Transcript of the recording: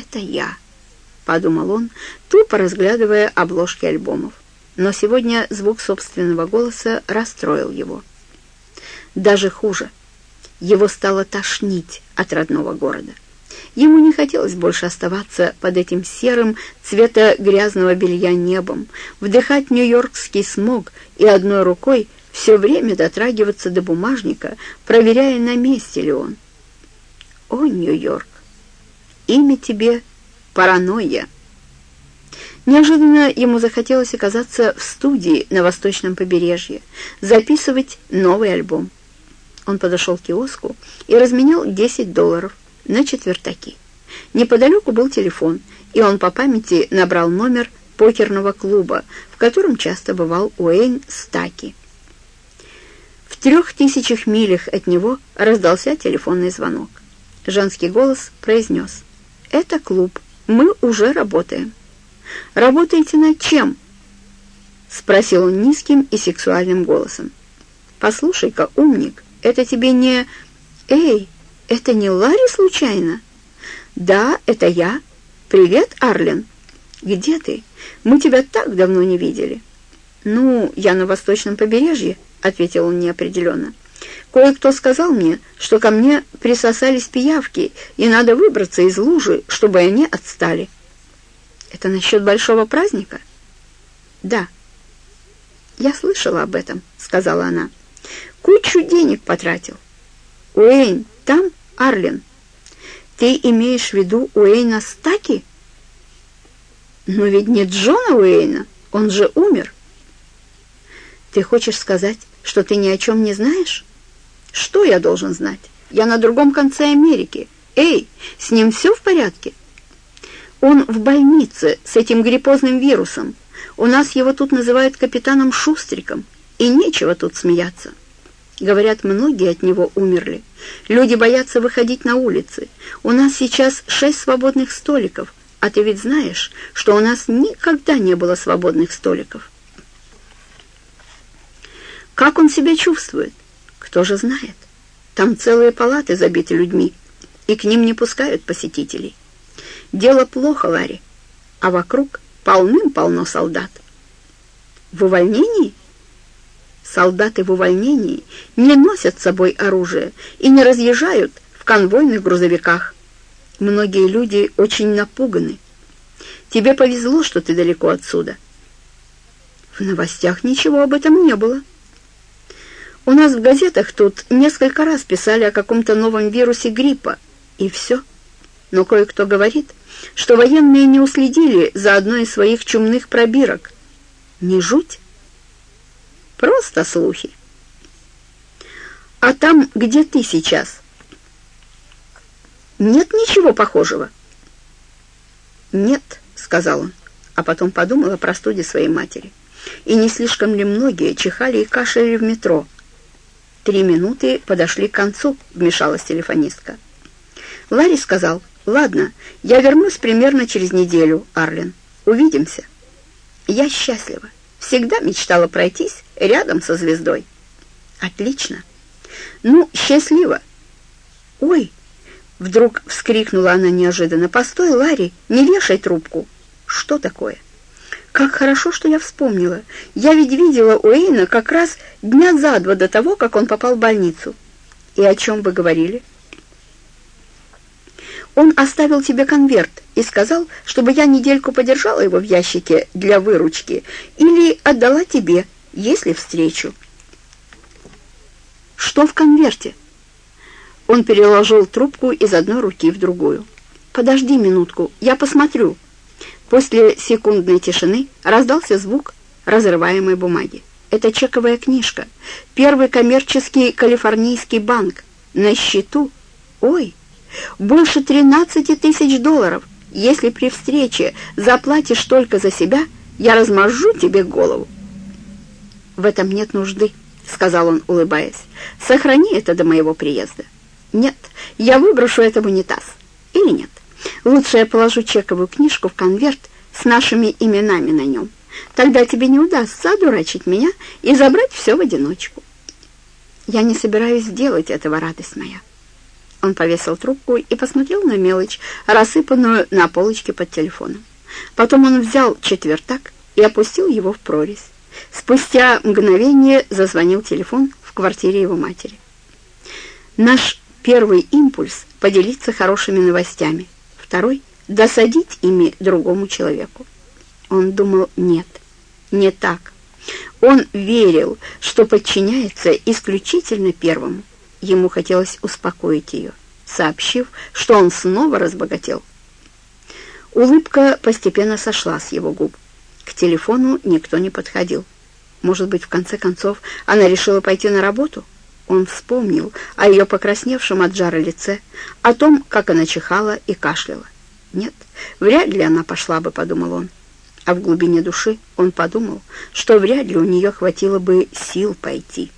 это я», — подумал он, тупо разглядывая обложки альбомов. Но сегодня звук собственного голоса расстроил его. Даже хуже. Его стало тошнить от родного города. Ему не хотелось больше оставаться под этим серым цвета грязного белья небом, вдыхать нью-йоркский смог и одной рукой все время дотрагиваться до бумажника, проверяя, на месте ли он. О, Нью-Йорк! Имя тебе паранойя. Неожиданно ему захотелось оказаться в студии на восточном побережье, записывать новый альбом. Он подошел к киоску и разменял 10 долларов на четвертаки. Неподалеку был телефон, и он по памяти набрал номер покерного клуба, в котором часто бывал Уэйн Стаки. В трех тысячах милях от него раздался телефонный звонок. Женский голос произнес «Это клуб, мы уже работаем». «Работаете над чем?» — спросил он низким и сексуальным голосом. «Послушай-ка, умник, это тебе не... Эй, это не Ларри случайно?» «Да, это я. Привет, Арлен. Где ты? Мы тебя так давно не видели». «Ну, я на восточном побережье», — ответил он неопределенно. «Кое-кто сказал мне, что ко мне присосались пиявки, и надо выбраться из лужи, чтобы они отстали». «Это насчет большого праздника?» «Да». «Я слышала об этом», — сказала она. «Кучу денег потратил». «Уэйн, там Арлен». «Ты имеешь в виду Уэйна Стаки?» «Но ведь не Джона Уэйна, он же умер». «Ты хочешь сказать, что ты ни о чем не знаешь?» «Что я должен знать? Я на другом конце Америки. Эй, с ним все в порядке?» Он в больнице с этим гриппозным вирусом. У нас его тут называют капитаном Шустриком, и нечего тут смеяться. Говорят, многие от него умерли. Люди боятся выходить на улицы. У нас сейчас шесть свободных столиков, а ты ведь знаешь, что у нас никогда не было свободных столиков. Как он себя чувствует? Кто же знает? Там целые палаты забиты людьми, и к ним не пускают посетителей. Дело плохо, Ларри, а вокруг полным-полно солдат. В увольнении? Солдаты в увольнении не носят с собой оружие и не разъезжают в конвойных грузовиках. Многие люди очень напуганы. Тебе повезло, что ты далеко отсюда. В новостях ничего об этом не было. У нас в газетах тут несколько раз писали о каком-то новом вирусе гриппа, и все. Но кое-кто говорит, что военные не уследили за одной из своих чумных пробирок. Не жуть? Просто слухи. А там, где ты сейчас, нет ничего похожего? Нет, сказал он, а потом подумал о простуде своей матери. И не слишком ли многие чихали и кашляли в метро? Три минуты подошли к концу, вмешалась телефонистка. Ларри сказал, «Ладно, я вернусь примерно через неделю, Арлен. Увидимся». «Я счастлива. Всегда мечтала пройтись рядом со звездой». «Отлично. Ну, счастливо». «Ой!» — вдруг вскрикнула она неожиданно. «Постой, Ларри, не вешай трубку». «Что такое?» «Как хорошо, что я вспомнила. Я ведь видела Уэйна как раз дня за два до того, как он попал в больницу». «И о чем вы говорили?» Он оставил тебе конверт и сказал, чтобы я недельку подержала его в ящике для выручки или отдала тебе, если встречу. Что в конверте? Он переложил трубку из одной руки в другую. «Подожди минутку, я посмотрю». После секундной тишины раздался звук разрываемой бумаги. Это чековая книжка. Первый коммерческий калифорнийский банк. На счету... Ой! Больше 13 тысяч долларов. Если при встрече заплатишь только за себя, я размажу тебе голову. В этом нет нужды, сказал он, улыбаясь. Сохрани это до моего приезда. Нет, я выброшу это в унитаз. Или нет? Лучше я положу чековую книжку в конверт с нашими именами на нем. Тогда тебе не удастся одурачить меня и забрать все в одиночку. Я не собираюсь делать этого, радость моя. Он повесил трубку и посмотрел на мелочь, рассыпанную на полочке под телефоном. Потом он взял четвертак и опустил его в прорезь. Спустя мгновение зазвонил телефон в квартире его матери. Наш первый импульс — поделиться хорошими новостями. Второй — досадить ими другому человеку. Он думал, нет, не так. Он верил, что подчиняется исключительно первому. Ему хотелось успокоить ее, сообщив, что он снова разбогател. Улыбка постепенно сошла с его губ. К телефону никто не подходил. Может быть, в конце концов, она решила пойти на работу? Он вспомнил о ее покрасневшем от жара лице, о том, как она чихала и кашляла. Нет, вряд ли она пошла бы, подумал он. А в глубине души он подумал, что вряд ли у нее хватило бы сил пойти.